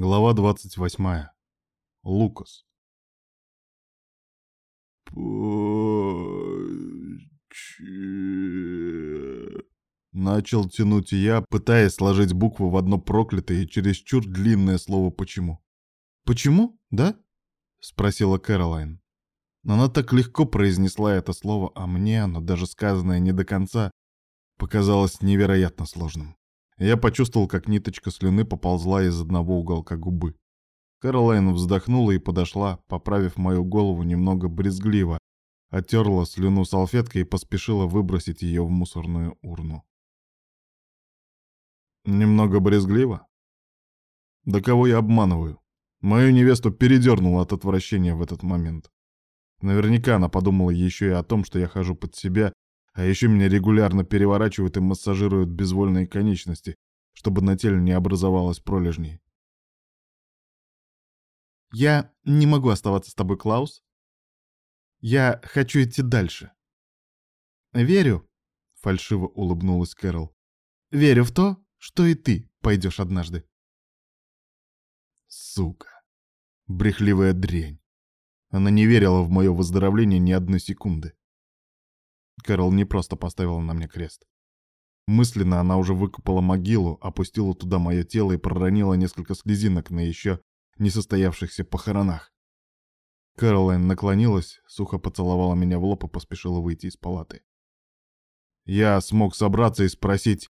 Глава 28. Лукас. Начал тянуть я, пытаясь сложить буквы в одно проклятое и чересчур длинное слово «почему». «Почему, да?» — спросила Кэролайн. Она так легко произнесла это слово, а мне оно, даже сказанное не до конца, показалось невероятно сложным. Я почувствовал, как ниточка слюны поползла из одного уголка губы. Кэролайн вздохнула и подошла, поправив мою голову немного брезгливо, оттерла слюну салфеткой и поспешила выбросить ее в мусорную урну. Немного брезгливо? Да кого я обманываю? Мою невесту передернуло от отвращения в этот момент. Наверняка она подумала еще и о том, что я хожу под себя а еще меня регулярно переворачивают и массажируют безвольные конечности, чтобы на теле не образовалось пролежней. «Я не могу оставаться с тобой, Клаус. Я хочу идти дальше». «Верю», — фальшиво улыбнулась Кэрол. «Верю в то, что и ты пойдешь однажды». Сука. Брехливая дрянь. Она не верила в мое выздоровление ни одной секунды. Кэрол не просто поставила на мне крест. Мысленно она уже выкопала могилу, опустила туда мое тело и проронила несколько слезинок на еще не состоявшихся похоронах. Кэролайн наклонилась, сухо поцеловала меня в лоб и поспешила выйти из палаты. Я смог собраться и спросить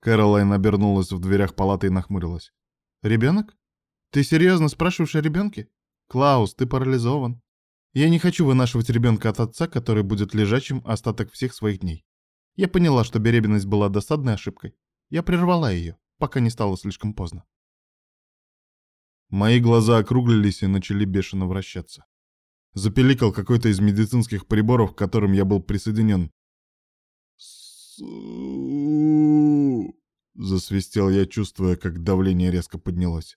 Кэролайн обернулась в дверях палаты и нахмурилась. «Ребенок? Ты серьезно спрашиваешь о ребенке?» «Клаус, ты парализован. Я не хочу вынашивать ребенка от отца, который будет лежачим остаток всех своих дней. Я поняла, что беременность была досадной ошибкой. Я прервала ее, пока не стало слишком поздно». Мои глаза округлились и начали бешено вращаться. Запеликал какой-то из медицинских приборов, к которым я был присоединен. Засвистел я, чувствуя, как давление резко поднялось.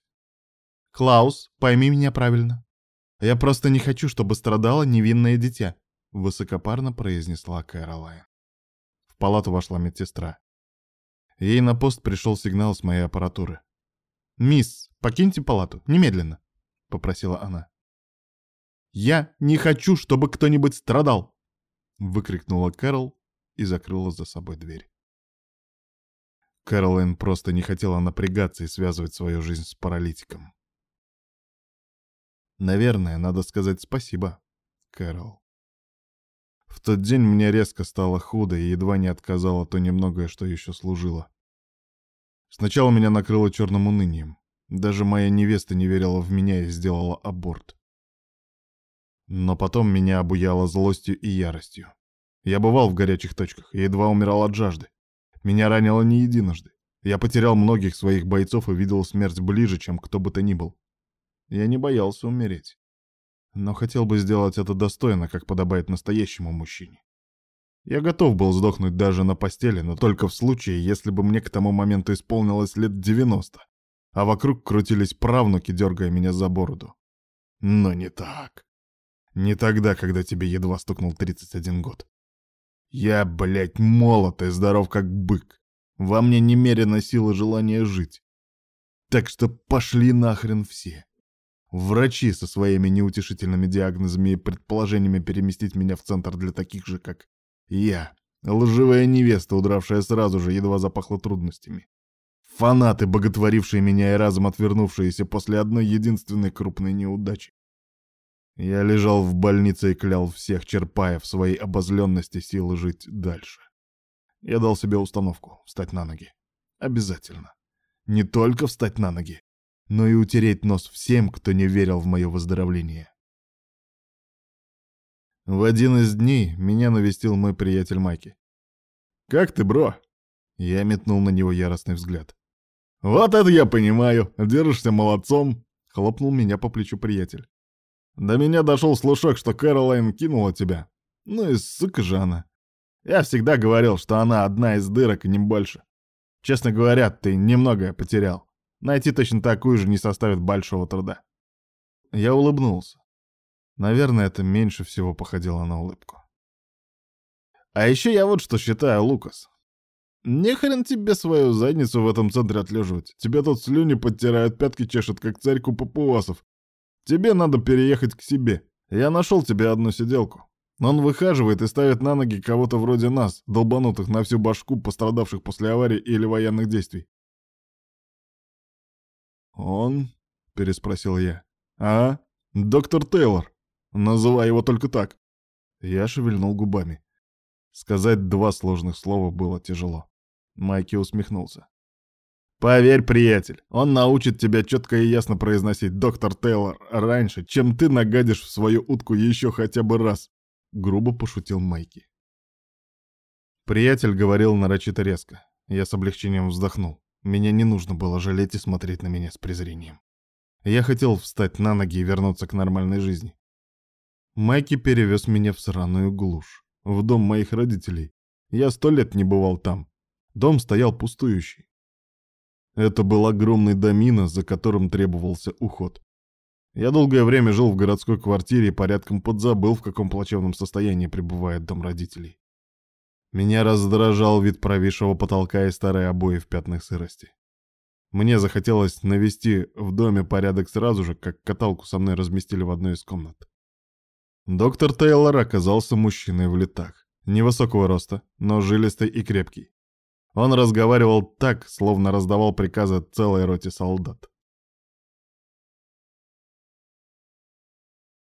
«Клаус, пойми меня правильно. Я просто не хочу, чтобы страдало невинное дитя», — высокопарно произнесла Кэролайн. В палату вошла медсестра. Ей на пост пришел сигнал с моей аппаратуры. «Мисс, покиньте палату, немедленно», — попросила она. «Я не хочу, чтобы кто-нибудь страдал!» — выкрикнула Кэрол и закрыла за собой дверь. Кэролайн просто не хотела напрягаться и связывать свою жизнь с паралитиком. Наверное, надо сказать спасибо, Кэрол. В тот день мне резко стало худо и едва не отказало то немногое, что еще служило. Сначала меня накрыло черным унынием. Даже моя невеста не верила в меня и сделала аборт. Но потом меня обуяло злостью и яростью. Я бывал в горячих точках и едва умирал от жажды. Меня ранило не единожды. Я потерял многих своих бойцов и видел смерть ближе, чем кто бы то ни был. Я не боялся умереть. Но хотел бы сделать это достойно, как подобает настоящему мужчине. Я готов был сдохнуть даже на постели, но только в случае, если бы мне к тому моменту исполнилось лет 90, а вокруг крутились правнуки, дергая меня за бороду. Но не так. Не тогда, когда тебе едва стукнул 31 год. Я, блядь, молод и здоров как бык. Во мне немерено сила желания жить. Так что пошли нахрен все. Врачи со своими неутешительными диагнозами и предположениями переместить меня в центр для таких же, как я. Лживая невеста, удравшая сразу же, едва запахла трудностями. Фанаты, боготворившие меня и разом отвернувшиеся после одной единственной крупной неудачи. Я лежал в больнице и клял всех, черпая в своей обозленности силы жить дальше. Я дал себе установку — встать на ноги. Обязательно. Не только встать на ноги, но и утереть нос всем, кто не верил в мое выздоровление. В один из дней меня навестил мой приятель Майки. «Как ты, бро?» Я метнул на него яростный взгляд. «Вот это я понимаю! Держишься молодцом!» — хлопнул меня по плечу приятель. «До меня дошел слушок, что Кэролайн кинула тебя. Ну и сука же она. Я всегда говорил, что она одна из дырок и не больше. Честно говоря, ты немногое потерял. Найти точно такую же не составит большого труда. Я улыбнулся. Наверное, это меньше всего походило на улыбку. А еще я вот что считаю, Лукас. Не хрен тебе свою задницу в этом центре отлеживать. Тебя тут слюни подтирают, пятки чешут, как царьку папуасов. Тебе надо переехать к себе. Я нашел тебе одну сиделку. Он выхаживает и ставит на ноги кого-то вроде нас, долбанутых на всю башку, пострадавших после аварии или военных действий. «Он?» — переспросил я. «А? Доктор Тейлор. Называй его только так». Я шевельнул губами. Сказать два сложных слова было тяжело. Майки усмехнулся. «Поверь, приятель, он научит тебя четко и ясно произносить «Доктор Тейлор» раньше, чем ты нагадишь в свою утку еще хотя бы раз», — грубо пошутил Майки. Приятель говорил нарочито резко. Я с облегчением вздохнул. Меня не нужно было жалеть и смотреть на меня с презрением. Я хотел встать на ноги и вернуться к нормальной жизни. Майки перевез меня в сраную глушь, в дом моих родителей. Я сто лет не бывал там. Дом стоял пустующий. Это был огромный домино, за которым требовался уход. Я долгое время жил в городской квартире и порядком подзабыл, в каком плачевном состоянии пребывает дом родителей. Меня раздражал вид провисшего потолка и старой обои в пятнах сырости. Мне захотелось навести в доме порядок сразу же, как каталку со мной разместили в одной из комнат. Доктор Тейлор оказался мужчиной в летах. Невысокого роста, но жилистый и крепкий. Он разговаривал так, словно раздавал приказы целой роте солдат.